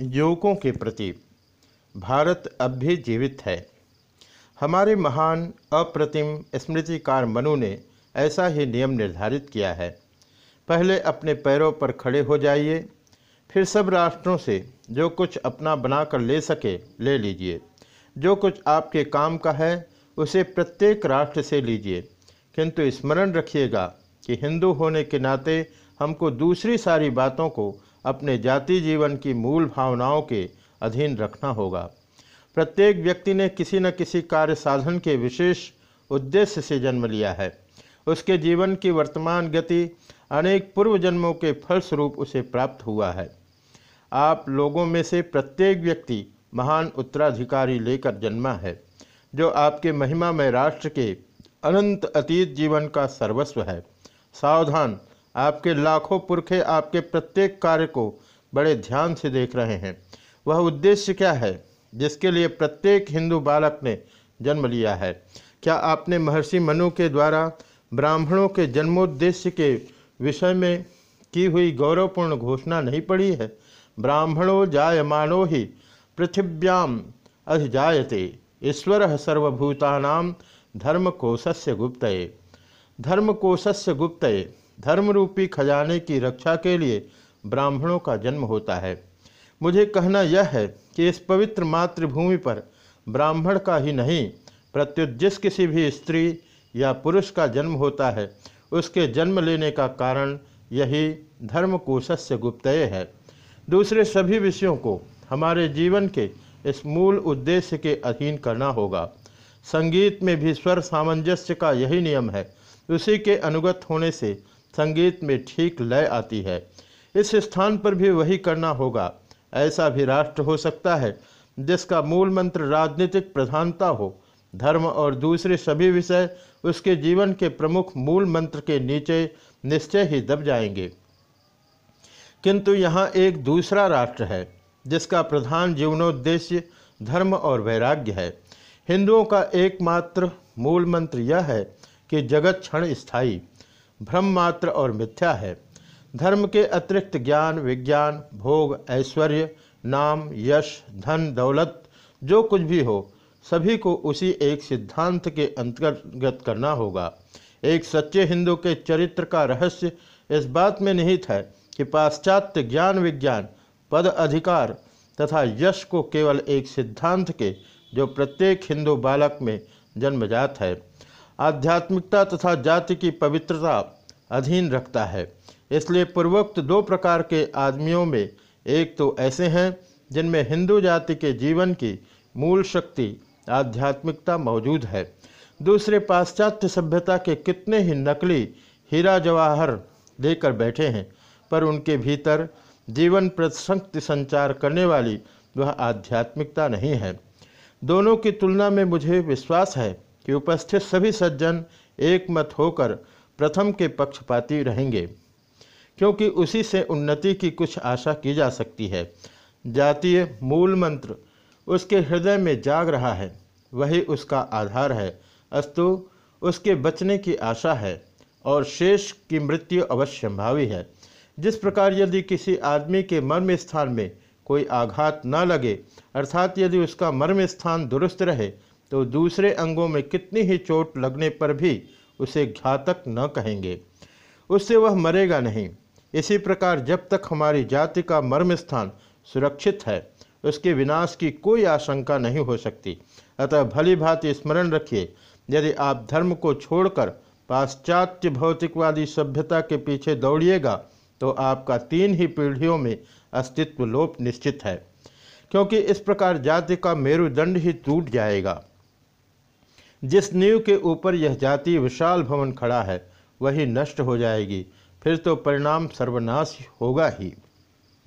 युवकों के प्रति भारत अब भी जीवित है। हमारे महान, अप्रतिम, स्मृतिकार मनु ने ऐसा ही नियम निर्धारित किया है। पहले अपने पैरों पर खड़े हो जाइए, फिर सब राष्ट्रों से जो कुछ अपना बनाकर ले सके, ले लीजिए। जो कुछ आपके काम का है, उसे प्रत्येक राष्ट्र से लीजिए। किंतु स्मरण रखिएगा कि हिंदू होने के नाते हमको दूसरी सारी बातों को अपने जाति जीवन की मूल भावनाओं के अधीन रखना होगा। प्रत्येक व्यक्ति ने किसी न किसी कार्य साधन के विशेष उद्देश्य से जन्म लिया है। उसके जीवन की वर्तमान गति अनेक पूर्व जन्मों के फलस्वरूप उसे प्राप्त हुआ है। आप लोगों में से प्रत्येक व्यक्ति महान उत्तराधिकारी लेकर जन्मा है, जो आपके महिमा में राष्ट्र के अनंत अतीत जीवन का सर्वस्व है। सावधान आपके लाखों पुरखे आपके प्रत्येक कार्य को बड़े ध्यान से देख रहे हैं। वह उद्देश्य क्या है जिसके लिए प्रत्येक हिंदू बालक ने जन्म लिया है? क्या आपने महर्षि मनु के द्वारा ब्राह्मणों के जन्मोद्देश्य के विषय में की हुई गौरवपूर्ण घोषणा नहीं पड़ी है? ब्राह्मणों जायमानो ही पृथिव्याम अधिजायते, ईश्वर सर्वभूतानाम धर्मकोशस्य गुप्तये। धर्मकोशस्य गुप्तये धर्म रूपी खजाने की रक्षा के लिए ब्राह्मणों का जन्म होता है। मुझे कहना यह है कि इस पवित्र मातृभूमि पर ब्राह्मण का ही नहीं, प्रत्युत जिस किसी भी स्त्री या पुरुष का जन्म होता है, उसके जन्म लेने का कारण यही धर्मकोशस्य गुप्तय है। दूसरे सभी विषयों को हमारे जीवन के इस मूल उद्देश्य के अधीन करना होगा। संगीत में भी स्वर सामंजस्य का यही नियम है। उसी के अनुगत होने से संगीत में ठीक लय आती है। इस स्थान पर भी वही करना होगा। ऐसा भी राष्ट्र हो सकता है, जिसका मूल मंत्र राजनीतिक प्रधानता हो। धर्म और दूसरे सभी विषय उसके जीवन के प्रमुख मूल मंत्र के नीचे निश्चय ही दब जाएँगे। किंतु यहाँ एक दूसरा राष्ट्र है, जिसका प्रधान जीवनोद्देश्य धर्म और वैराग्य है। हिंदुओं का एकमात्र मूल मंत्र यह है कि जगत क्षण स्थायी। भ्रम मात्र और मिथ्या है। धर्म के अतिरिक्त ज्ञान, विज्ञान, भोग, ऐश्वर्य, नाम, यश, धन, दौलत, जो कुछ भी हो, सभी को उसी एक सिद्धांत के अंतर्गत करना होगा। एक सच्चे हिंदू के चरित्र का रहस्य इस बात में निहित है कि पाश्चात्य ज्ञान, विज्ञान, पद अधिकार तथा यश को केवल एक सिद्धांत के, जो प्रत्येक हिंदू बालक में जन्मजात है। आध्यात्मिकता तथा जाति की पवित्रता अधीन रखता है। इसलिए पूर्वोक्त दो प्रकार के आदमियों में एक तो ऐसे हैं, जिनमें हिंदू जाति के जीवन की मूल शक्ति आध्यात्मिकता मौजूद है। दूसरे पाश्चात्य सभ्यता के कितने ही नकली हीरा जवाहर लेकर बैठे हैं, पर उनके भीतर जीवन प्रशक्ति संचार करने वाली वह आध्यात्मिकता नहीं है। दोनों की तुलना में मुझे विश्वास है कि उपस्थित सभी सज्जन एक मत होकर प्रथम के पक्षपाती रहेंगे, क्योंकि उसी से उन्नति की कुछ आशा की जा सकती है। जातीय मूल मंत्र उसके हृदय में जाग रहा है, वही उसका आधार है। अस्तु, उसके बचने की आशा है और शेष की मृत्यु अवश्य संभावी है। जिस प्रकार यदि किसी आदमी के मर्म स्थान में कोई आघात न लगे, अर्थात यदि उसका मर्म स्थान दुरुस्त रहे तो दूसरे अंगों में कितनी ही चोट लगने पर भी उसे घातक न कहेंगे। उससे वह मरेगा नहीं। इसी प्रकार जब तक हमारी जाति का मर्म स्थान सुरक्षित है, उसके विनाश की कोई आशंका नहीं हो सकती। अतः भली भांति स्मरण रखिए, यदि आप धर्म को छोड़कर पाश्चात्य भौतिकवादी सभ्यता के पीछे दौड़िएगा तो आपका तीन ही पीढ़ियों में अस्तित्व लोप निश्चित है, क्योंकि इस प्रकार जाति का मेरुदंड ही टूट जाएगा। जिस नींव के ऊपर यह जाति विशाल भवन खड़ा है, वही नष्ट हो जाएगी, फिर तो परिणाम सर्वनाश होगा ही।